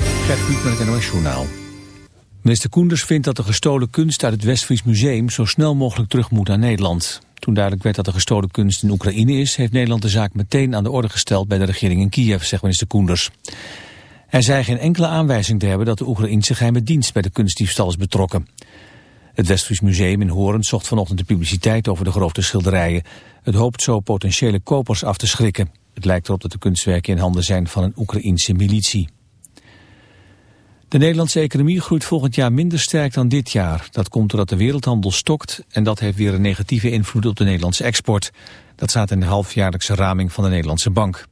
Gert Piet met het NOS Journaal. Minister Koenders vindt dat de gestolen kunst uit het Westfries Museum zo snel mogelijk terug moet naar Nederland. Toen duidelijk werd dat de gestolen kunst in Oekraïne is, heeft Nederland de zaak meteen aan de orde gesteld bij de regering in Kiev, zegt minister Koenders. Hij zei geen enkele aanwijzing te hebben dat de Oekraïnse geheime dienst bij de kunstdiefstal is betrokken. Het Westfries Museum in Hoorn zocht vanochtend de publiciteit over de grote schilderijen. Het hoopt zo potentiële kopers af te schrikken. Het lijkt erop dat de kunstwerken in handen zijn van een Oekraïense militie. De Nederlandse economie groeit volgend jaar minder sterk dan dit jaar. Dat komt doordat de wereldhandel stokt en dat heeft weer een negatieve invloed op de Nederlandse export. Dat staat in de halfjaarlijkse raming van de Nederlandse Bank.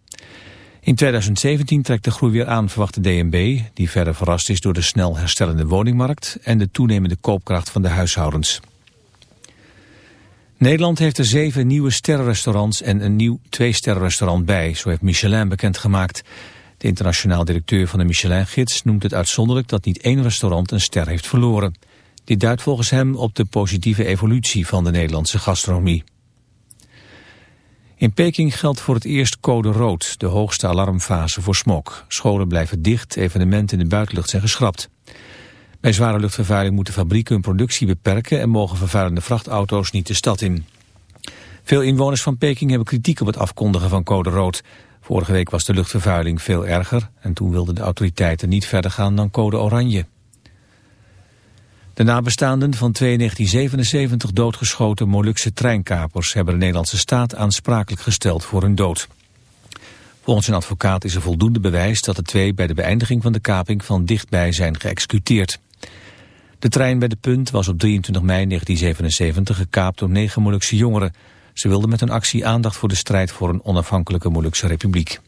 In 2017 trekt de groei weer aan, verwacht de DNB, die verder verrast is door de snel herstellende woningmarkt en de toenemende koopkracht van de huishoudens. Nederland heeft er zeven nieuwe sterrenrestaurants en een nieuw twee-sterrenrestaurant bij, zo heeft Michelin bekendgemaakt. De internationaal directeur van de Michelin-gids noemt het uitzonderlijk dat niet één restaurant een ster heeft verloren. Dit duidt volgens hem op de positieve evolutie van de Nederlandse gastronomie. In Peking geldt voor het eerst code rood, de hoogste alarmfase voor smog. Scholen blijven dicht, evenementen in de buitenlucht zijn geschrapt. Bij zware luchtvervuiling moeten fabrieken hun productie beperken en mogen vervuilende vrachtauto's niet de stad in. Veel inwoners van Peking hebben kritiek op het afkondigen van code rood. Vorige week was de luchtvervuiling veel erger en toen wilden de autoriteiten niet verder gaan dan code oranje. De nabestaanden van twee 1977 doodgeschoten Molukse treinkapers hebben de Nederlandse staat aansprakelijk gesteld voor hun dood. Volgens een advocaat is er voldoende bewijs dat de twee bij de beëindiging van de kaping van dichtbij zijn geëxecuteerd. De trein bij de punt was op 23 mei 1977 gekaapt door negen Molukse jongeren. Ze wilden met hun actie aandacht voor de strijd voor een onafhankelijke Molukse republiek.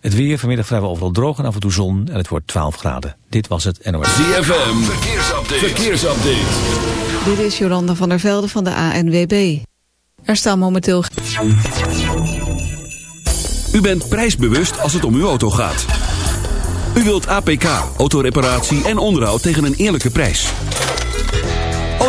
Het weer vanmiddag vrijwel overal droog en af en toe zon en het wordt 12 graden. Dit was het NOS. ZFM, verkeersupdate. verkeersupdate. Dit is Jolanda van der Velde van de ANWB. Er staan momenteel... U bent prijsbewust als het om uw auto gaat. U wilt APK, autoreparatie en onderhoud tegen een eerlijke prijs.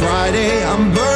Friday. I'm burning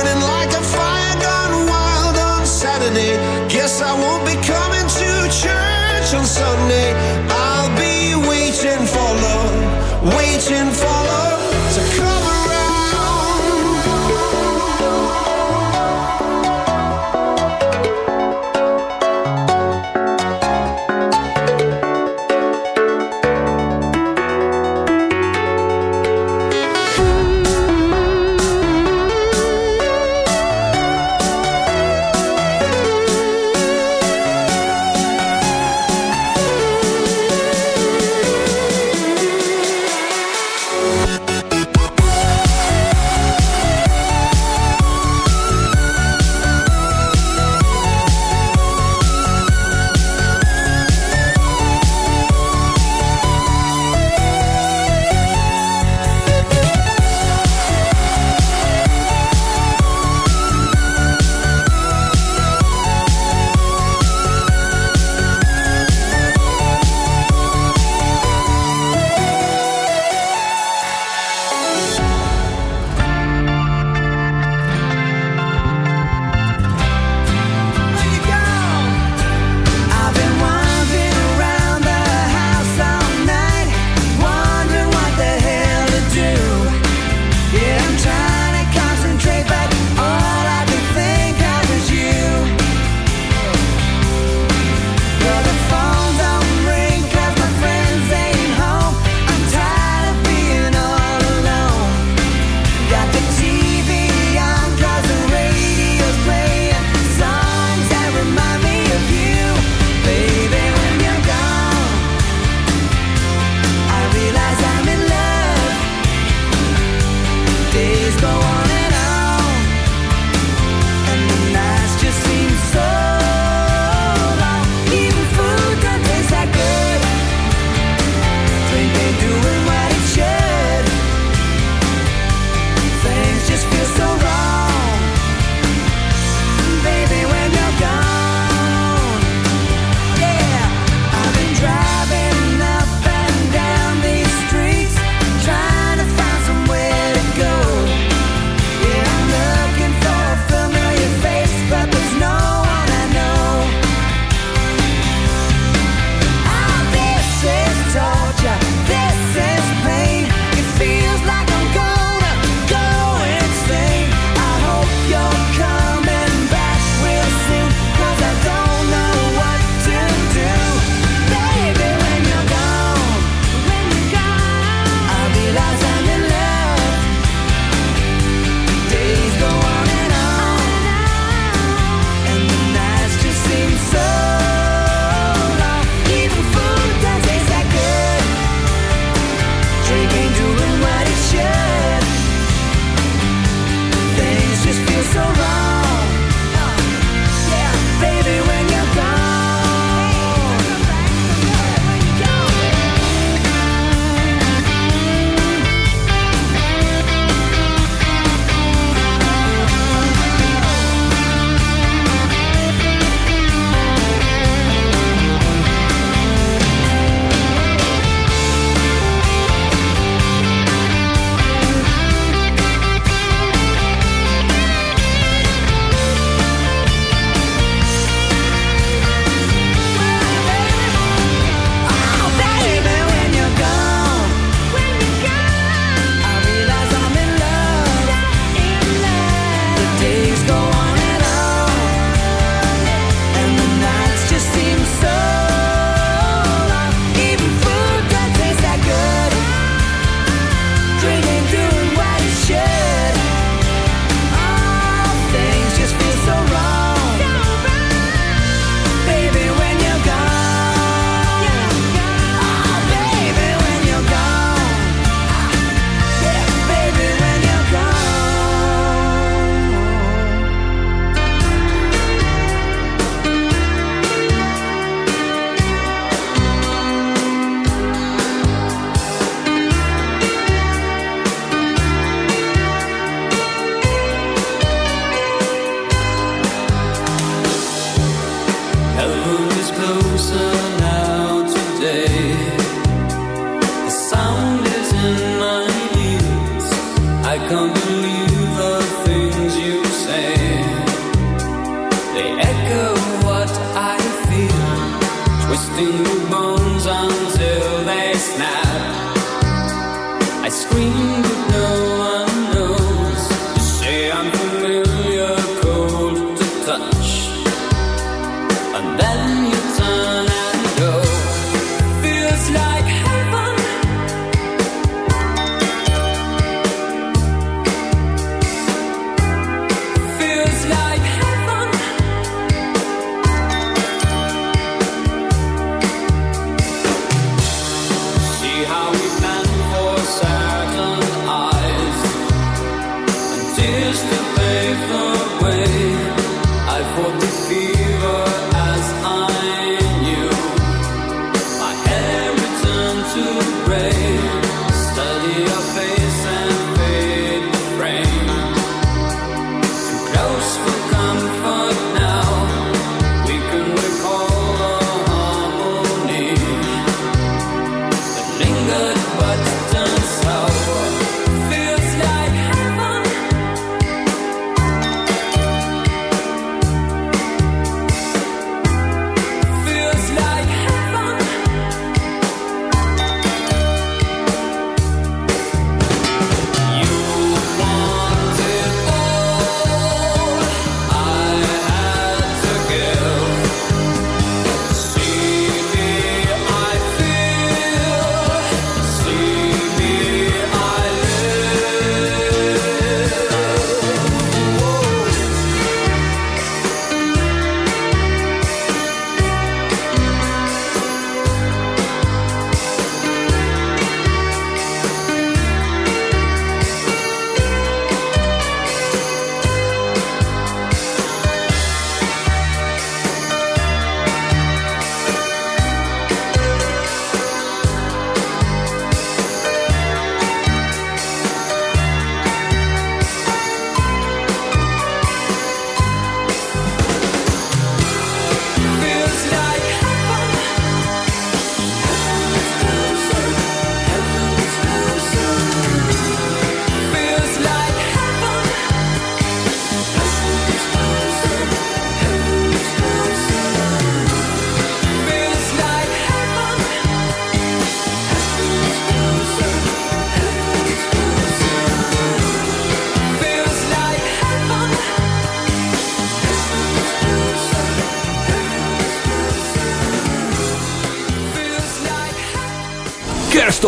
I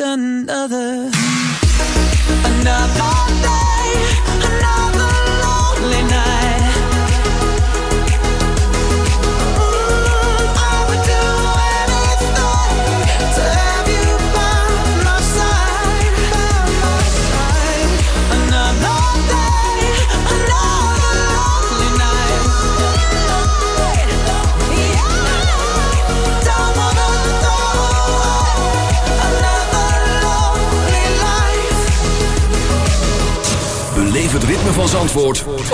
Another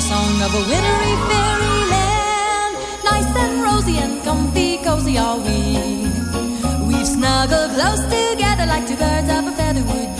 the song of a wintry fairyland. Nice and rosy and comfy, cozy are we. We've snuggled close together like two birds of a feather would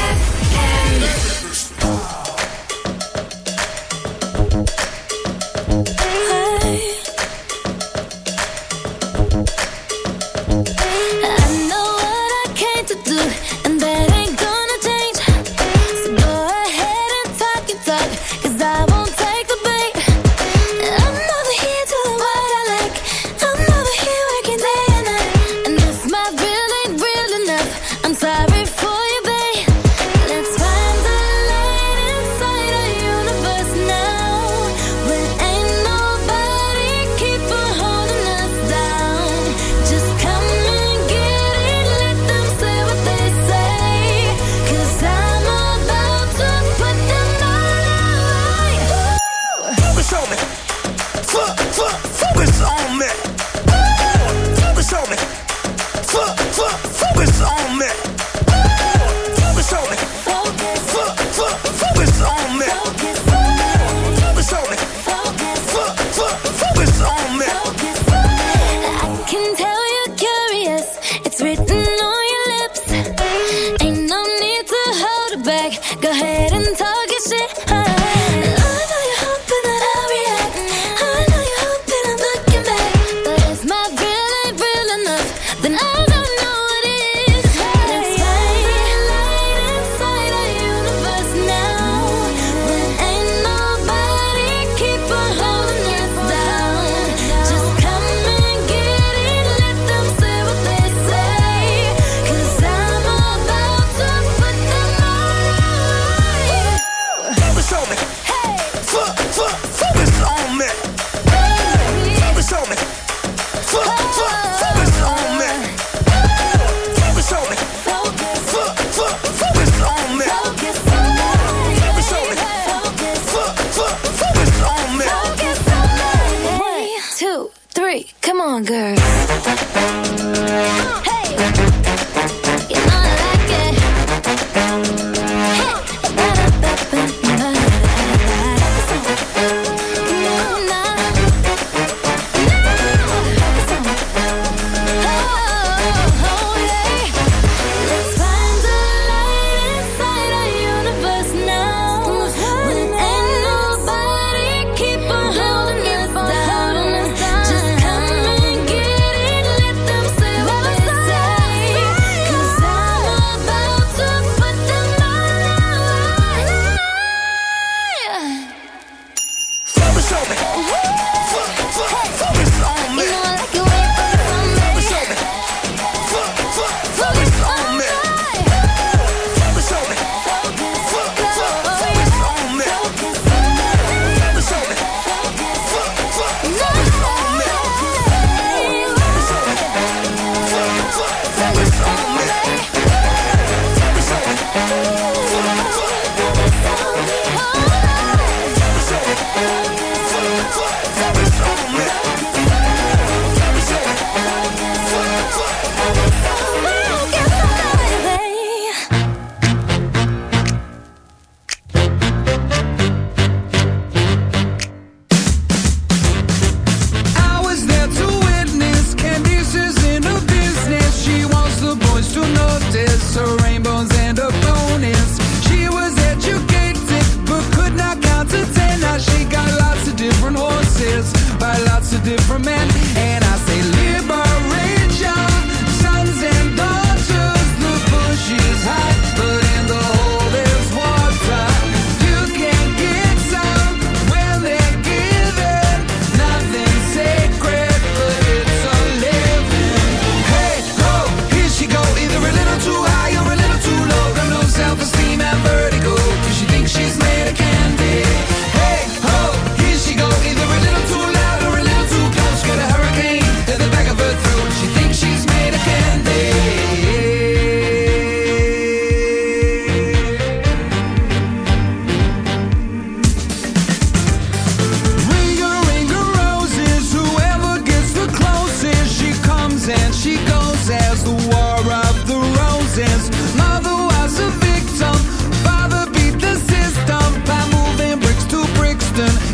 Boston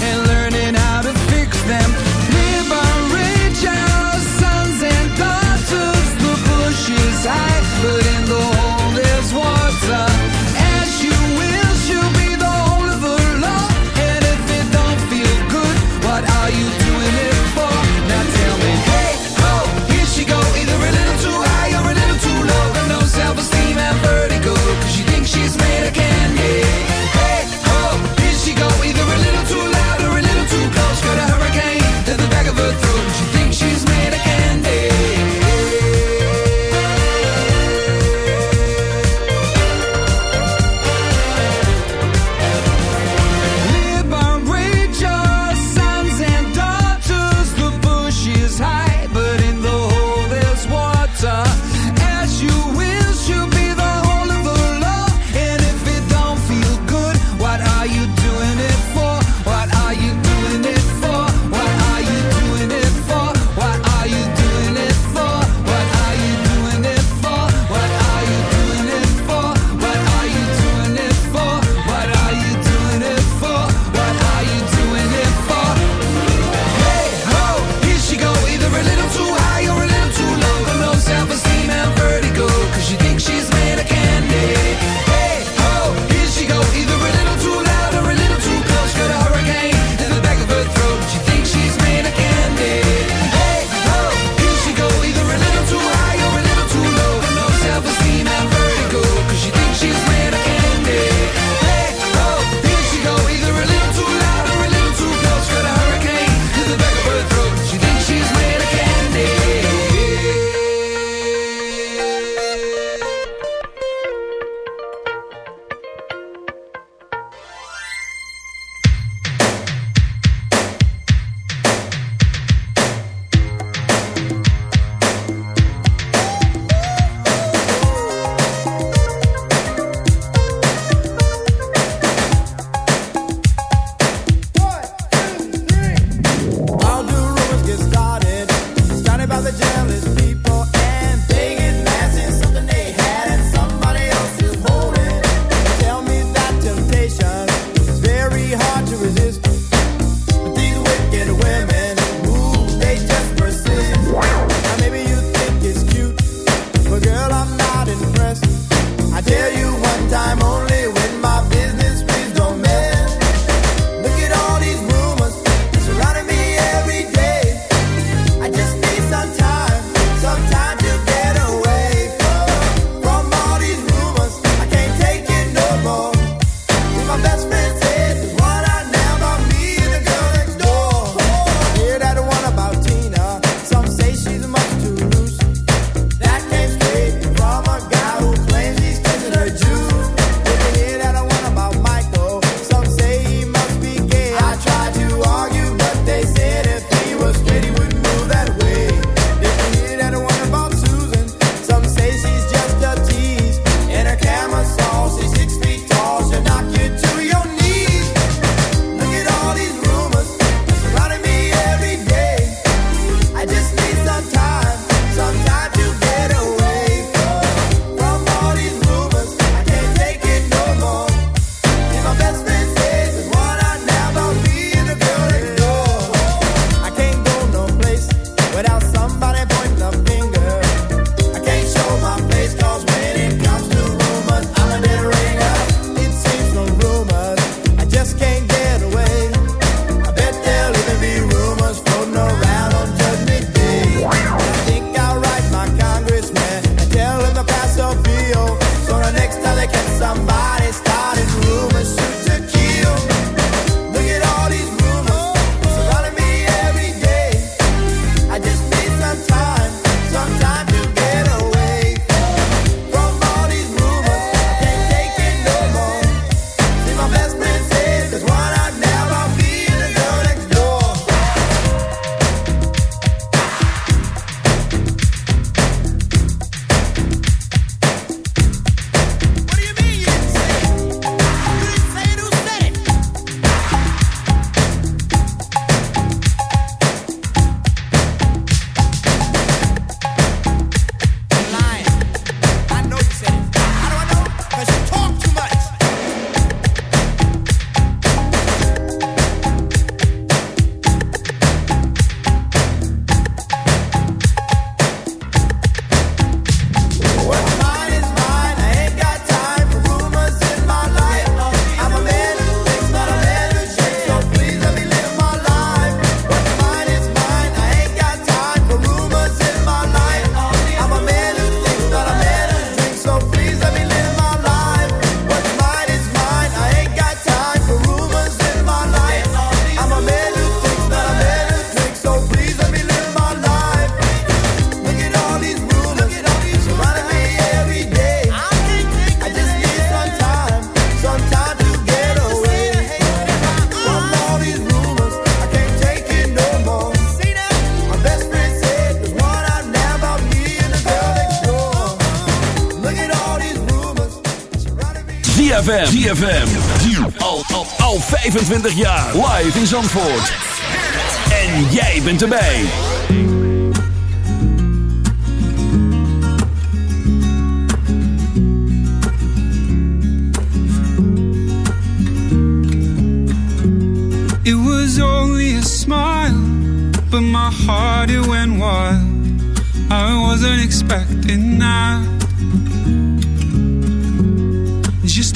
ZFM. ZFM. Al, al, al 25 jaar. Live in Zandvoort. En jij bent erbij. It was only a smile, but my heart it went wild. I wasn't expecting that.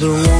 the warmth,